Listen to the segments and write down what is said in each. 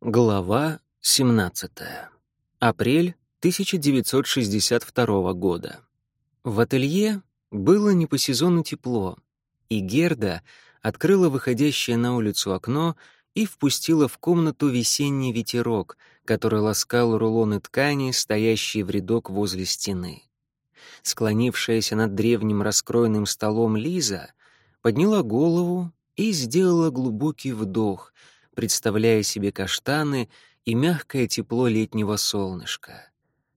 Глава 17. Апрель 1962 года. В ателье было не по сезону тепло, и Герда открыла выходящее на улицу окно и впустила в комнату весенний ветерок, который ласкал рулоны ткани, стоящие в рядок возле стены. Склонившаяся над древним раскроенным столом Лиза подняла голову и сделала глубокий вдох — представляя себе каштаны и мягкое тепло летнего солнышка.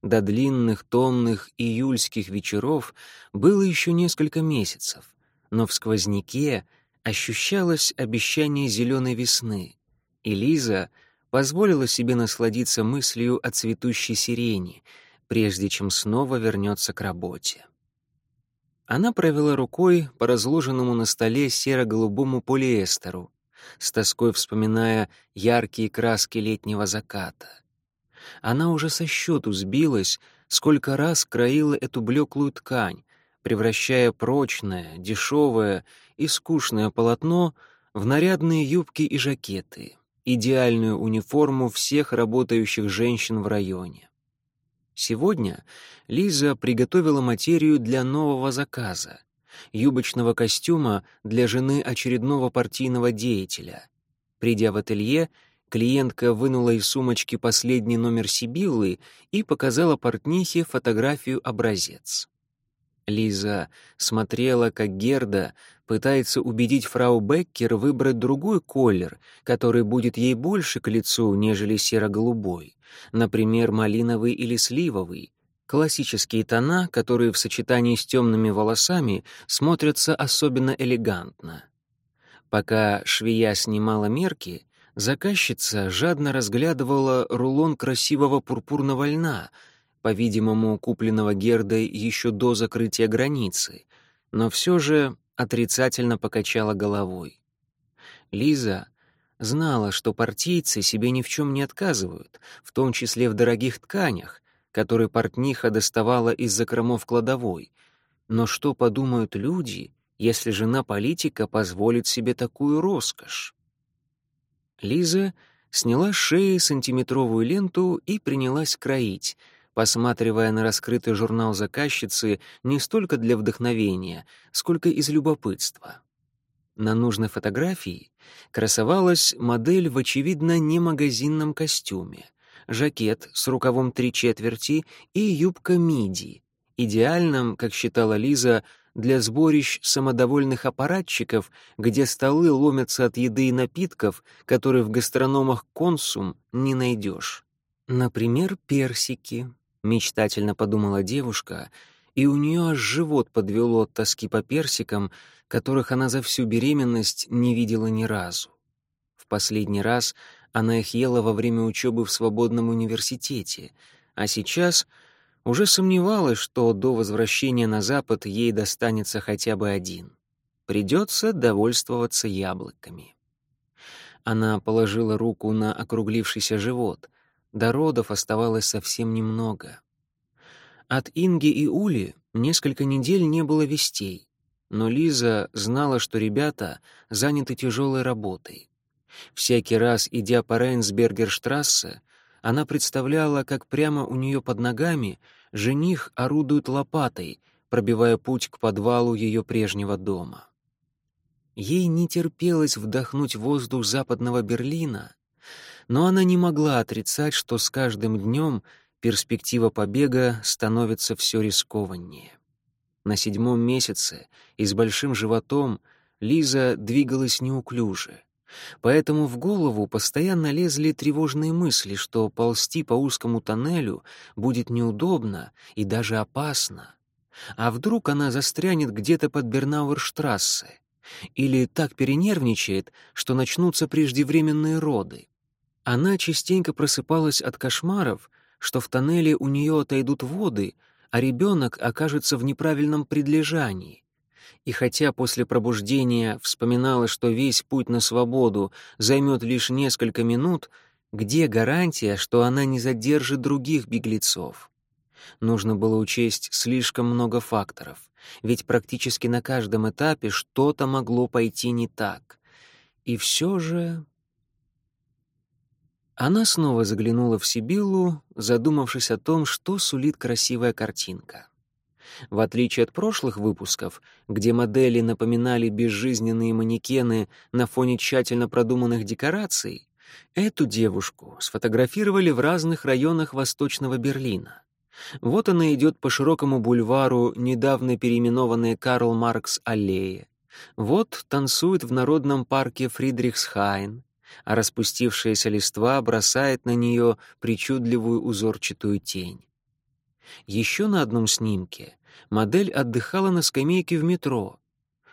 До длинных томных июльских вечеров было еще несколько месяцев, но в сквозняке ощущалось обещание зеленой весны, и Лиза позволила себе насладиться мыслью о цветущей сирени, прежде чем снова вернется к работе. Она провела рукой по разложенному на столе серо-голубому полиэстеру, с тоской вспоминая яркие краски летнего заката. Она уже со счету сбилась, сколько раз краила эту блеклую ткань, превращая прочное, дешевое и скучное полотно в нарядные юбки и жакеты, идеальную униформу всех работающих женщин в районе. Сегодня Лиза приготовила материю для нового заказа юбочного костюма для жены очередного партийного деятеля. Придя в ателье, клиентка вынула из сумочки последний номер Сибиллы и показала портнихе фотографию-образец. Лиза смотрела, как Герда пытается убедить фрау Беккер выбрать другой колер, который будет ей больше к лицу, нежели серо-голубой, например, малиновый или сливовый, Классические тона, которые в сочетании с темными волосами смотрятся особенно элегантно. Пока швея снимала мерки, заказчица жадно разглядывала рулон красивого пурпурного льна, по-видимому, купленного Гердой еще до закрытия границы, но все же отрицательно покачала головой. Лиза знала, что партийцы себе ни в чем не отказывают, в том числе в дорогих тканях, который портниха доставала из закромов кладовой. Но что подумают люди, если жена политика позволит себе такую роскошь? Лиза сняла с шеи сантиметровую ленту и принялась кроить, посматривая на раскрытый журнал заказчицы не столько для вдохновения, сколько из любопытства. На нужной фотографии красовалась модель в очевидно не магазинном костюме жакет с рукавом три четверти и юбка миди, идеальным, как считала Лиза, для сборищ самодовольных аппаратчиков, где столы ломятся от еды и напитков, которые в гастрономах «Консум» не найдешь. Например, персики, мечтательно подумала девушка, и у нее аж живот подвело от тоски по персикам, которых она за всю беременность не видела ни разу. В последний раз она их ела во время учебы в свободном университете, а сейчас уже сомневалась, что до возвращения на Запад ей достанется хотя бы один. Придется довольствоваться яблоками. Она положила руку на округлившийся живот. До родов оставалось совсем немного. От Инги и Ули несколько недель не было вестей, но Лиза знала, что ребята заняты тяжелой работой. Всякий раз, идя по Рейнсбергерштрассе, она представляла, как прямо у нее под ногами жених орудует лопатой, пробивая путь к подвалу ее прежнего дома. Ей не терпелось вдохнуть воздух западного Берлина, но она не могла отрицать, что с каждым днем перспектива побега становится все рискованнее. На седьмом месяце и с большим животом Лиза двигалась неуклюже. Поэтому в голову постоянно лезли тревожные мысли, что ползти по узкому тоннелю будет неудобно и даже опасно. А вдруг она застрянет где-то под Бернауэрштрассе? Или так перенервничает, что начнутся преждевременные роды? Она частенько просыпалась от кошмаров, что в тоннеле у нее отойдут воды, а ребенок окажется в неправильном предлежании, и хотя после пробуждения вспоминала, что весь путь на свободу займет лишь несколько минут, где гарантия, что она не задержит других беглецов? Нужно было учесть слишком много факторов, ведь практически на каждом этапе что-то могло пойти не так. И все же... Она снова заглянула в Сибиллу, задумавшись о том, что сулит красивая картинка. В отличие от прошлых выпусков, где модели напоминали безжизненные манекены на фоне тщательно продуманных декораций, эту девушку сфотографировали в разных районах Восточного Берлина. Вот она идет по широкому бульвару, недавно переименованной Карл Маркс аллее. Вот танцует в народном парке Фридрихсхайн, а распустившаяся листва бросает на нее причудливую узорчатую тень. Еще на одном снимке модель отдыхала на скамейке в метро.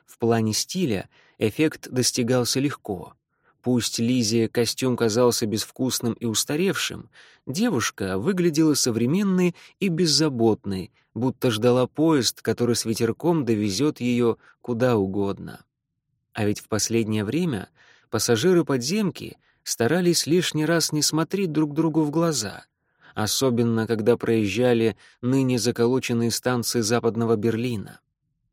В плане стиля эффект достигался легко. Пусть Лизе костюм казался безвкусным и устаревшим, девушка выглядела современной и беззаботной, будто ждала поезд, который с ветерком довезет ее куда угодно. А ведь в последнее время пассажиры подземки старались лишний раз не смотреть друг другу в глаза, особенно когда проезжали ныне заколоченные станции западного Берлина.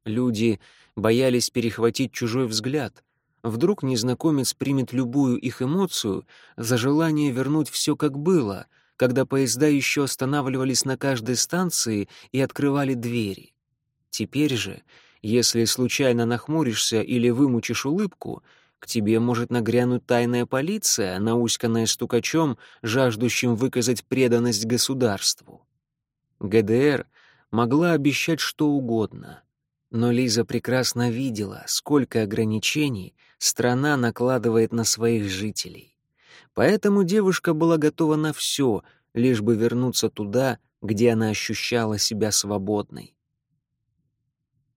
Люди боялись перехватить чужой взгляд. Вдруг незнакомец примет любую их эмоцию за желание вернуть все как было, когда поезда еще останавливались на каждой станции и открывали двери. Теперь же, если случайно нахмуришься или вымучишь улыбку — к тебе может нагрянуть тайная полиция, науськанная стукачом, жаждущим выказать преданность государству. ГДР могла обещать что угодно, но Лиза прекрасно видела, сколько ограничений страна накладывает на своих жителей. Поэтому девушка была готова на все, лишь бы вернуться туда, где она ощущала себя свободной.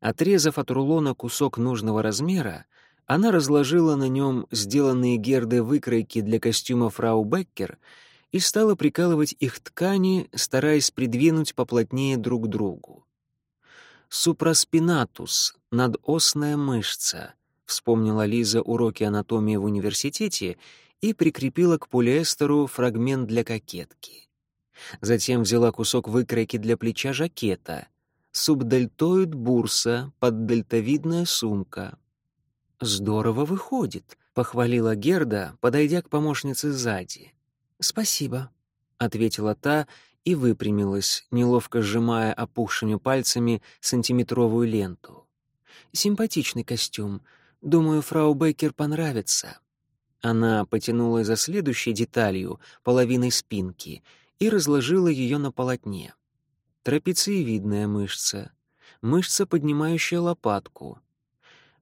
Отрезав от рулона кусок нужного размера, она разложила на нем сделанные Герды выкройки для костюма фрау Беккер и стала прикалывать их ткани, стараясь придвинуть поплотнее друг к другу. «Супраспинатус — надосная мышца», — вспомнила Лиза уроки анатомии в университете и прикрепила к полиэстеру фрагмент для кокетки. Затем взяла кусок выкройки для плеча жакета — субдельтоид бурса, поддельтовидная сумка, «Здорово выходит», — похвалила Герда, подойдя к помощнице сзади. «Спасибо», — ответила та и выпрямилась, неловко сжимая опухшими пальцами сантиметровую ленту. «Симпатичный костюм. Думаю, фрау Бейкер понравится». Она потянула за следующей деталью, половиной спинки, и разложила ее на полотне. Трапециевидная мышца, мышца, поднимающая лопатку,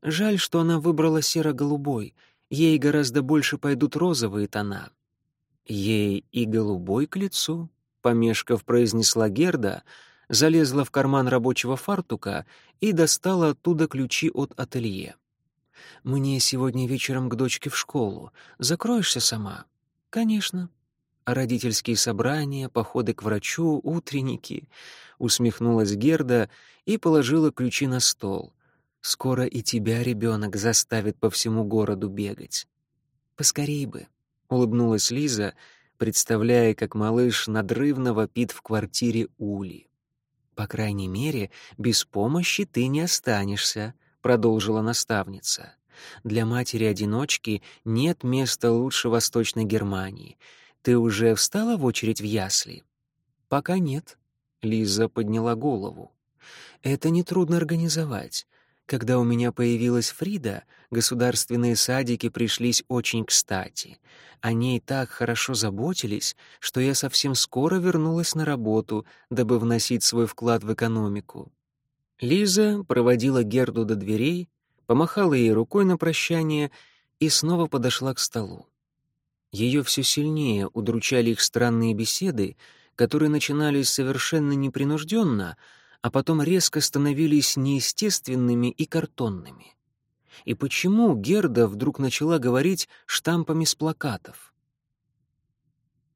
Жаль, что она выбрала серо-голубой. Ей гораздо больше пойдут розовые тона. Ей и голубой к лицу, помешков произнесла Герда, залезла в карман рабочего фартука и достала оттуда ключи от ателье. «Мне сегодня вечером к дочке в школу. Закроешься сама?» «Конечно». «Родительские собрания, походы к врачу, утренники», — усмехнулась Герда и положила ключи на стол. Скоро и тебя ребенок заставит по всему городу бегать. Поскорей бы, улыбнулась Лиза, представляя, как малыш надрывно вопит в квартире Ули. По крайней мере, без помощи ты не останешься, продолжила наставница. Для матери-одиночки нет места лучше Восточной Германии. Ты уже встала в очередь в ясли? Пока нет. Лиза подняла голову. Это нетрудно организовать. Когда у меня появилась Фрида, государственные садики пришлись очень кстати. О ней так хорошо заботились, что я совсем скоро вернулась на работу, дабы вносить свой вклад в экономику. Лиза проводила Герду до дверей, помахала ей рукой на прощание и снова подошла к столу. Ее все сильнее удручали их странные беседы, которые начинались совершенно непринужденно, а потом резко становились неестественными и картонными. И почему Герда вдруг начала говорить штампами с плакатов?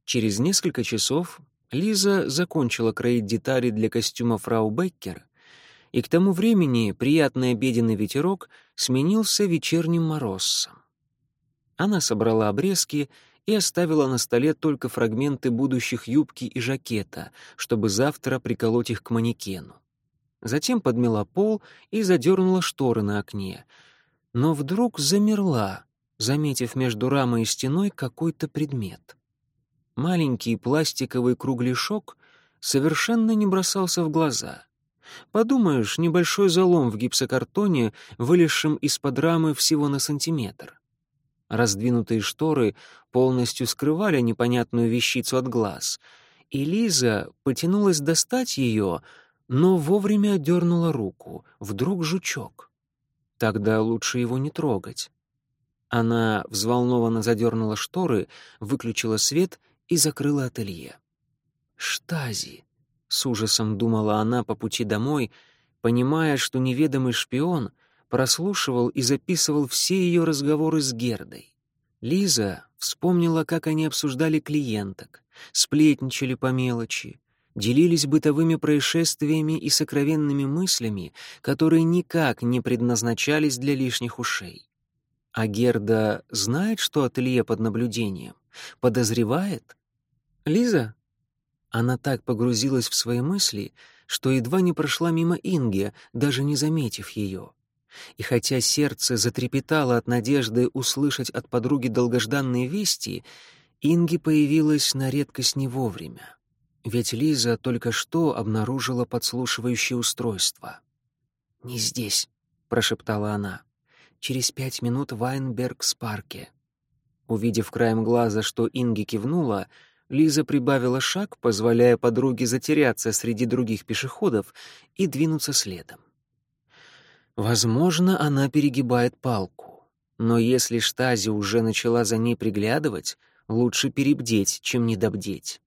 Через несколько часов Лиза закончила кроить детали для костюма фрау Беккер, и к тому времени приятный обеденный ветерок сменился вечерним морозом. Она собрала обрезки и оставила на столе только фрагменты будущих юбки и жакета, чтобы завтра приколоть их к манекену. Затем подмела пол и задернула шторы на окне. Но вдруг замерла, заметив между рамой и стеной какой-то предмет. маленький пластиковый кругляшок совершенно не бросался в глаза. Подумаешь, небольшой залом в гипсокартоне, вылезшем из-под рамы всего на сантиметр. Раздвинутые шторы полностью скрывали непонятную вещицу от глаз, и Лиза потянулась достать ее, но вовремя отдернула руку. Вдруг жучок. Тогда лучше его не трогать. Она взволнованно задернула шторы, выключила свет и закрыла ателье. «Штази!» — с ужасом думала она по пути домой, понимая, что неведомый шпион прослушивал и записывал все ее разговоры с Гердой. Лиза вспомнила, как они обсуждали клиенток, сплетничали по мелочи, делились бытовыми происшествиями и сокровенными мыслями, которые никак не предназначались для лишних ушей. А Герда знает, что ателье под наблюдением? Подозревает? Лиза? Она так погрузилась в свои мысли, что едва не прошла мимо Инги, даже не заметив ее. И хотя сердце затрепетало от надежды услышать от подруги долгожданные вести, Инги появилась на редкость не вовремя. Ведь Лиза только что обнаружила подслушивающее устройство. «Не здесь», — прошептала она через пять минут в Вайнбергс-парке. Увидев краем глаза, что Инги кивнула, Лиза прибавила шаг, позволяя подруге затеряться среди других пешеходов и двинуться следом. Возможно, она перегибает палку. Но если Штази уже начала за ней приглядывать, лучше перебдеть, чем недобдеть.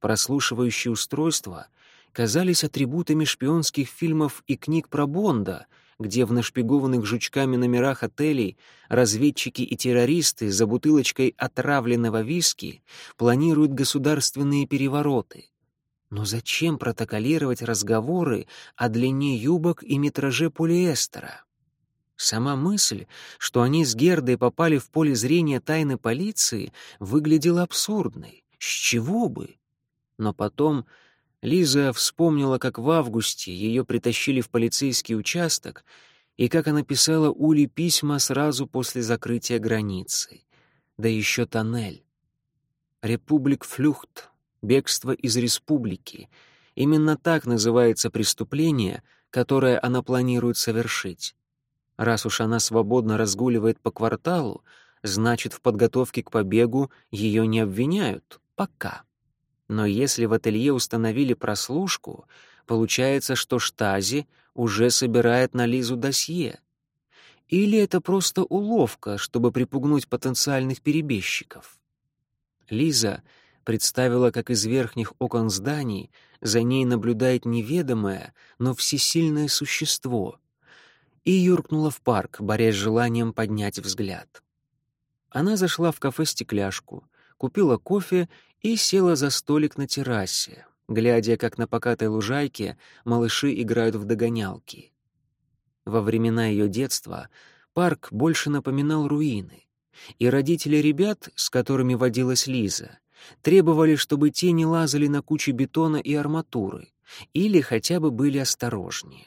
Прослушивающие устройства казались атрибутами шпионских фильмов и книг про Бонда — где в нашпигованных жучками номерах отелей разведчики и террористы за бутылочкой отравленного виски планируют государственные перевороты. Но зачем протоколировать разговоры о длине юбок и метраже полиэстера? Сама мысль, что они с Гердой попали в поле зрения тайны полиции, выглядела абсурдной. С чего бы? Но потом Лиза вспомнила, как в августе ее притащили в полицейский участок и как она писала Ули письма сразу после закрытия границы. Да еще тоннель. Републик Флюхт, бегство из республики. Именно так называется преступление, которое она планирует совершить. Раз уж она свободно разгуливает по кварталу, значит, в подготовке к побегу ее не обвиняют. Пока. Но если в ателье установили прослушку, получается, что Штази уже собирает на Лизу досье. Или это просто уловка, чтобы припугнуть потенциальных перебежчиков? Лиза представила, как из верхних окон зданий за ней наблюдает неведомое, но всесильное существо, и юркнула в парк, борясь с желанием поднять взгляд. Она зашла в кафе «Стекляшку», купила кофе и села за столик на террасе, глядя, как на покатой лужайке малыши играют в догонялки. Во времена ее детства парк больше напоминал руины, и родители ребят, с которыми водилась Лиза, требовали, чтобы те не лазали на кучи бетона и арматуры или хотя бы были осторожнее.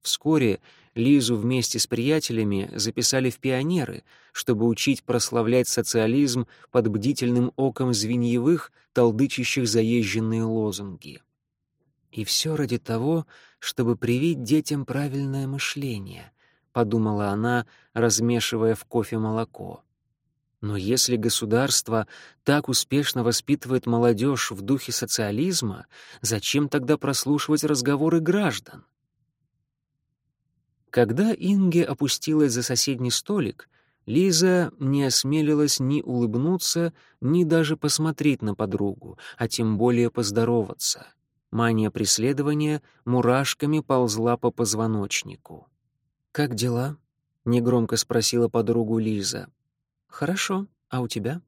Вскоре Лизу вместе с приятелями записали в пионеры, чтобы учить прославлять социализм под бдительным оком звеньевых, толдычащих заезженные лозунги. И все ради того, чтобы привить детям правильное мышление, подумала она, размешивая в кофе молоко. Но если государство так успешно воспитывает молодежь в духе социализма, зачем тогда прослушивать разговоры граждан? Когда Инге опустилась за соседний столик, Лиза не осмелилась ни улыбнуться, ни даже посмотреть на подругу, а тем более поздороваться. Мания преследования мурашками ползла по позвоночнику. «Как дела?» — негромко спросила подругу Лиза. «Хорошо. А у тебя?»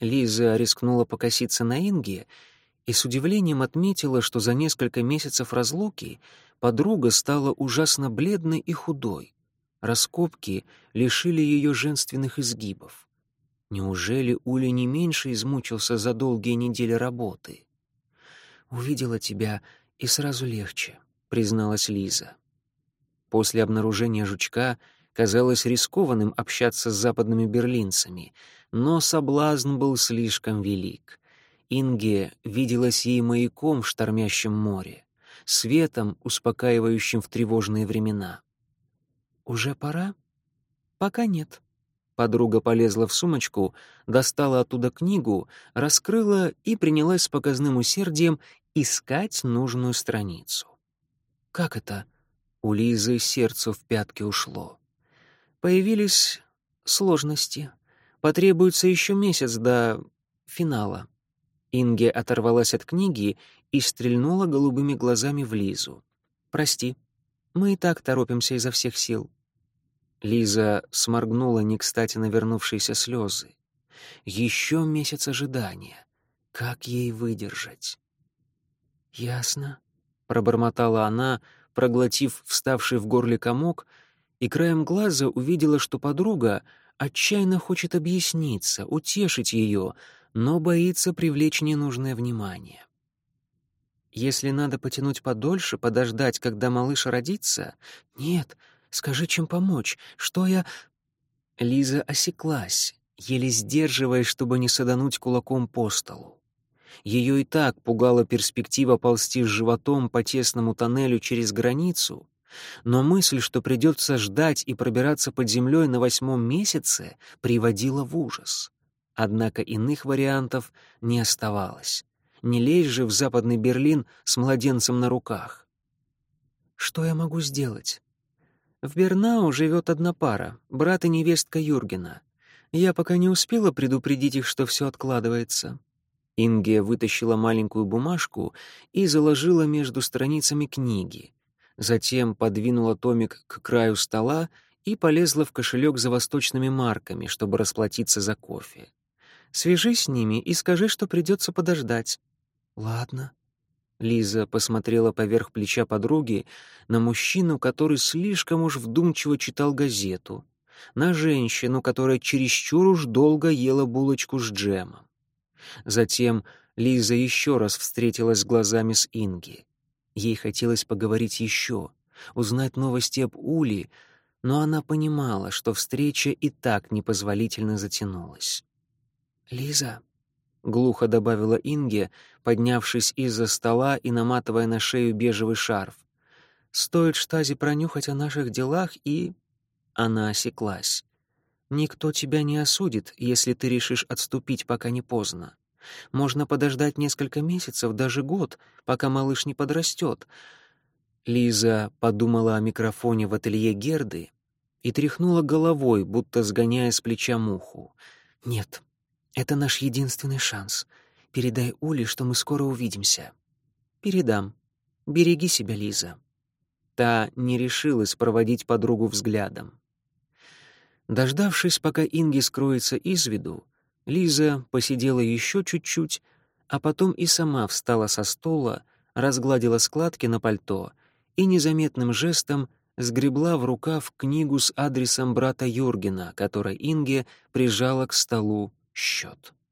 Лиза рискнула покоситься на Инге и с удивлением отметила, что за несколько месяцев разлуки подруга стала ужасно бледной и худой. Раскопки лишили ее женственных изгибов. Неужели Уля не меньше измучился за долгие недели работы? «Увидела тебя, и сразу легче», — призналась Лиза. После обнаружения жучка казалось рискованным общаться с западными берлинцами, но соблазн был слишком велик — Инге виделась ей маяком в штормящем море, светом, успокаивающим в тревожные времена. «Уже пора?» «Пока нет». Подруга полезла в сумочку, достала оттуда книгу, раскрыла и принялась с показным усердием искать нужную страницу. «Как это?» У Лизы сердце в пятки ушло. Появились сложности. Потребуется еще месяц до финала. Инге оторвалась от книги и стрельнула голубыми глазами в Лизу. «Прости, мы и так торопимся изо всех сил». Лиза сморгнула не кстати навернувшиеся слезы. Еще месяц ожидания. Как ей выдержать? «Ясно», — пробормотала она, проглотив вставший в горле комок, и краем глаза увидела, что подруга отчаянно хочет объясниться, утешить ее, но боится привлечь ненужное внимание. Если надо потянуть подольше, подождать, когда малыш родится... Нет, скажи, чем помочь. Что я... Лиза осеклась, еле сдерживаясь, чтобы не садануть кулаком по столу. Ее и так пугала перспектива ползти с животом по тесному тоннелю через границу, но мысль, что придется ждать и пробираться под землей на восьмом месяце, приводила в ужас. Однако иных вариантов не оставалось. Не лезь же в западный Берлин с младенцем на руках. Что я могу сделать? В Бернау живет одна пара, брат и невестка Юргена. Я пока не успела предупредить их, что все откладывается. Инге вытащила маленькую бумажку и заложила между страницами книги. Затем подвинула томик к краю стола и полезла в кошелек за восточными марками, чтобы расплатиться за кофе. Свяжись с ними и скажи, что придется подождать». «Ладно». Лиза посмотрела поверх плеча подруги на мужчину, который слишком уж вдумчиво читал газету, на женщину, которая чересчур уж долго ела булочку с джемом. Затем Лиза еще раз встретилась глазами с Инги. Ей хотелось поговорить еще, узнать новости об Ули, но она понимала, что встреча и так непозволительно затянулась. «Лиза», — глухо добавила Инге, поднявшись из-за стола и наматывая на шею бежевый шарф. «Стоит Штази пронюхать о наших делах, и...» Она осеклась. «Никто тебя не осудит, если ты решишь отступить, пока не поздно. Можно подождать несколько месяцев, даже год, пока малыш не подрастет». Лиза подумала о микрофоне в ателье Герды и тряхнула головой, будто сгоняя с плеча муху. «Нет, это наш единственный шанс. Передай Уле, что мы скоро увидимся. Передам. Береги себя, Лиза. Та не решилась проводить подругу взглядом. Дождавшись, пока Инги скроется из виду, Лиза посидела еще чуть-чуть, а потом и сама встала со стола, разгладила складки на пальто и незаметным жестом сгребла в рукав книгу с адресом брата Юргена, которой Инге прижала к столу счет.